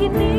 give me